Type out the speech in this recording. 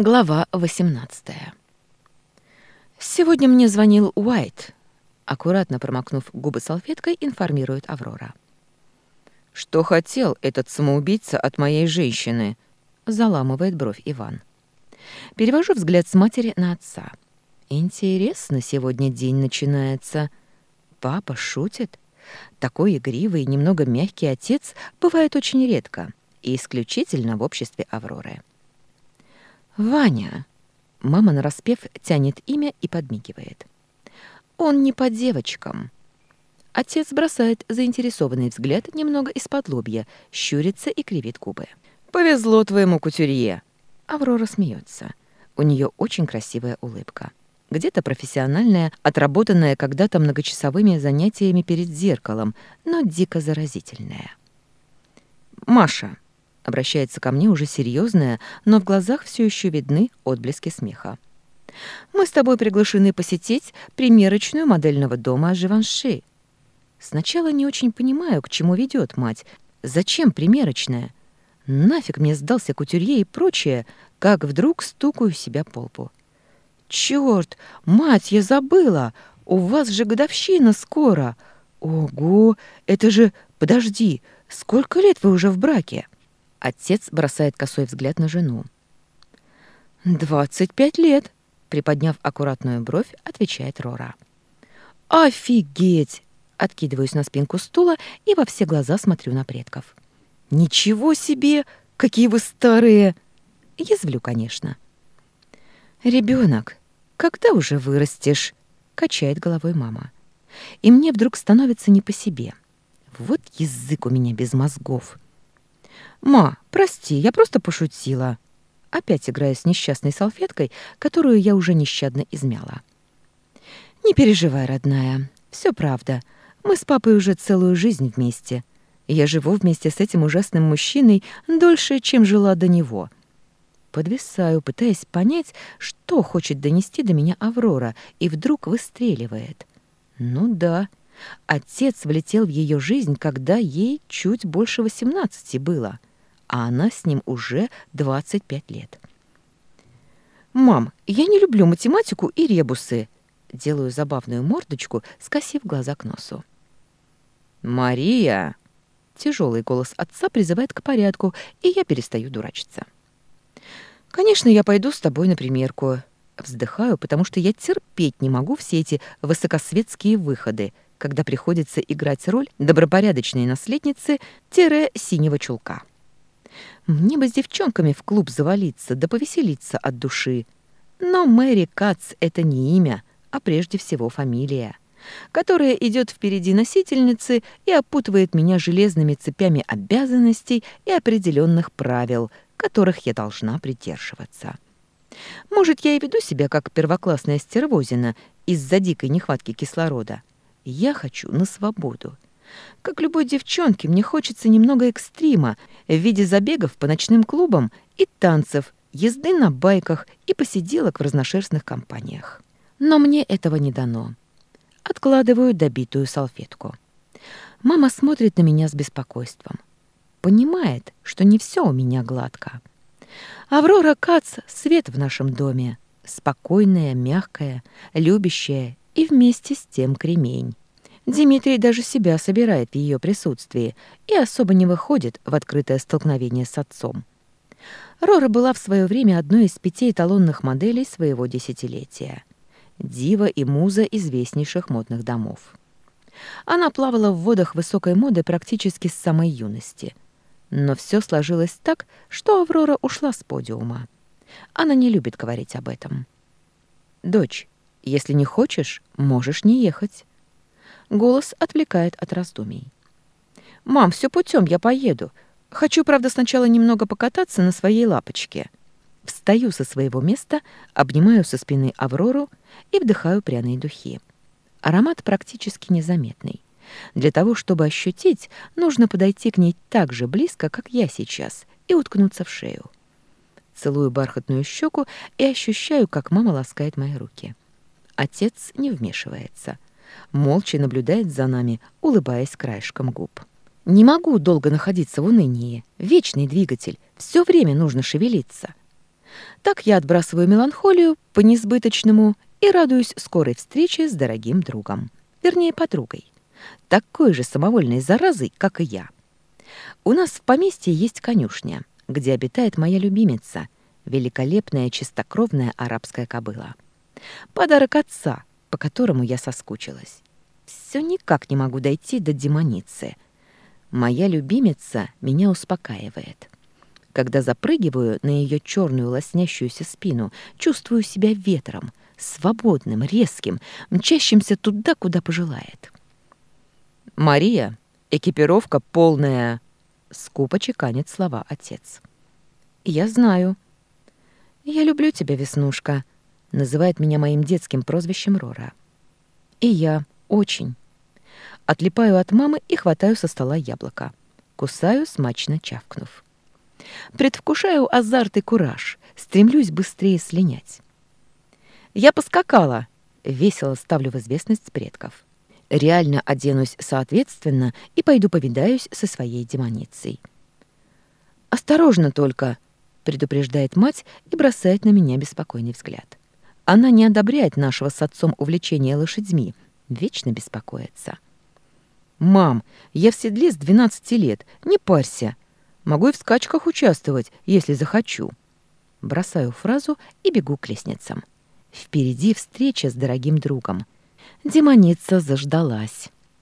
Глава 18. Сегодня мне звонил Уайт. Аккуратно промокнув губы салфеткой, информирует Аврора. Что хотел этот самоубийца от моей женщины? Заламывает бровь Иван. Перевожу взгляд с матери на отца. Интересно, сегодня день начинается. Папа шутит. Такой игривый и немного мягкий отец бывает очень редко и исключительно в обществе Авроры. «Ваня!» Мама нараспев тянет имя и подмигивает. «Он не по девочкам!» Отец бросает заинтересованный взгляд немного из-под лобья, щурится и кривит губы. «Повезло твоему кутюрье!» Аврора смеется. У нее очень красивая улыбка. Где-то профессиональная, отработанная когда-то многочасовыми занятиями перед зеркалом, но дико заразительная. «Маша, Обращается ко мне уже серьезная, но в глазах все еще видны отблески смеха. «Мы с тобой приглашены посетить примерочную модельного дома Живанши». Сначала не очень понимаю, к чему ведет мать. Зачем примерочная? Нафиг мне сдался кутюрье и прочее, как вдруг стукаю себя по лбу. «Чёрт! Мать, я забыла! У вас же годовщина скоро! Ого! Это же... Подожди! Сколько лет вы уже в браке?» Отец бросает косой взгляд на жену. «Двадцать пять лет!» — приподняв аккуратную бровь, отвечает Рора. «Офигеть!» — откидываюсь на спинку стула и во все глаза смотрю на предков. «Ничего себе! Какие вы старые!» Язвлю, конечно. «Ребенок, когда уже вырастешь?» — качает головой мама. И мне вдруг становится не по себе. Вот язык у меня без мозгов. «Ма, прости, я просто пошутила». Опять играя с несчастной салфеткой, которую я уже нещадно измяла. «Не переживай, родная, все правда. Мы с папой уже целую жизнь вместе. Я живу вместе с этим ужасным мужчиной дольше, чем жила до него». Подвисаю, пытаясь понять, что хочет донести до меня Аврора, и вдруг выстреливает. «Ну да, Отец влетел в ее жизнь, когда ей чуть больше 18 было, а она с ним уже 25 лет. «Мам, я не люблю математику и ребусы», — делаю забавную мордочку, скосив глаза к носу. «Мария!» — тяжелый голос отца призывает к порядку, и я перестаю дурачиться. «Конечно, я пойду с тобой на примерку», вздыхаю, потому что я терпеть не могу все эти высокосветские выходы, когда приходится играть роль добропорядочной наследницы тире синего чулка. Мне бы с девчонками в клуб завалиться да повеселиться от души. Но Мэри Кац — это не имя, а прежде всего фамилия, которая идет впереди носительницы и опутывает меня железными цепями обязанностей и определенных правил, которых я должна придерживаться. Может, я и веду себя как первоклассная стервозина из-за дикой нехватки кислорода. Я хочу на свободу. Как любой девчонке, мне хочется немного экстрима в виде забегов по ночным клубам и танцев, езды на байках и посиделок в разношерстных компаниях. Но мне этого не дано. Откладываю добитую салфетку. Мама смотрит на меня с беспокойством. Понимает, что не все у меня гладко. Аврора Кац — свет в нашем доме. Спокойная, мягкая, любящая и вместе с тем кремень. Дмитрий даже себя собирает в ее присутствии и особо не выходит в открытое столкновение с отцом. Рора была в свое время одной из пяти эталонных моделей своего десятилетия. Дива и муза известнейших модных домов. Она плавала в водах высокой моды практически с самой юности. Но все сложилось так, что Аврора ушла с подиума. Она не любит говорить об этом. «Дочь, если не хочешь, можешь не ехать». Голос отвлекает от раздумий. «Мам, все путем, я поеду. Хочу, правда, сначала немного покататься на своей лапочке». Встаю со своего места, обнимаю со спины Аврору и вдыхаю пряные духи. Аромат практически незаметный. Для того, чтобы ощутить, нужно подойти к ней так же близко, как я сейчас, и уткнуться в шею. Целую бархатную щеку и ощущаю, как мама ласкает мои руки. Отец не вмешивается — молча наблюдает за нами, улыбаясь краешком губ. «Не могу долго находиться в унынии. Вечный двигатель. Все время нужно шевелиться». Так я отбрасываю меланхолию по несбыточному и радуюсь скорой встрече с дорогим другом. Вернее, подругой. Такой же самовольной заразой, как и я. У нас в поместье есть конюшня, где обитает моя любимица, великолепная чистокровная арабская кобыла. Подарок отца, по которому я соскучилась. Все никак не могу дойти до демоницы. Моя любимица меня успокаивает. Когда запрыгиваю на ее черную лоснящуюся спину, чувствую себя ветром, свободным, резким, мчащимся туда, куда пожелает. «Мария, экипировка полная...» — скупо чеканит слова отец. «Я знаю». «Я люблю тебя, Веснушка», — называет меня моим детским прозвищем Рора. И я очень. Отлипаю от мамы и хватаю со стола яблоко. Кусаю, смачно чавкнув. Предвкушаю азарт и кураж. Стремлюсь быстрее слинять. «Я поскакала!» — весело ставлю в известность предков. Реально оденусь соответственно и пойду повидаюсь со своей демоницей. «Осторожно только!» — предупреждает мать и бросает на меня беспокойный взгляд. Она не одобряет нашего с отцом увлечения лошадьми, вечно беспокоится. «Мам, я в седле с 12 лет, не парься. Могу и в скачках участвовать, если захочу». Бросаю фразу и бегу к лестницам. Впереди встреча с дорогим другом. Демоница заждалась.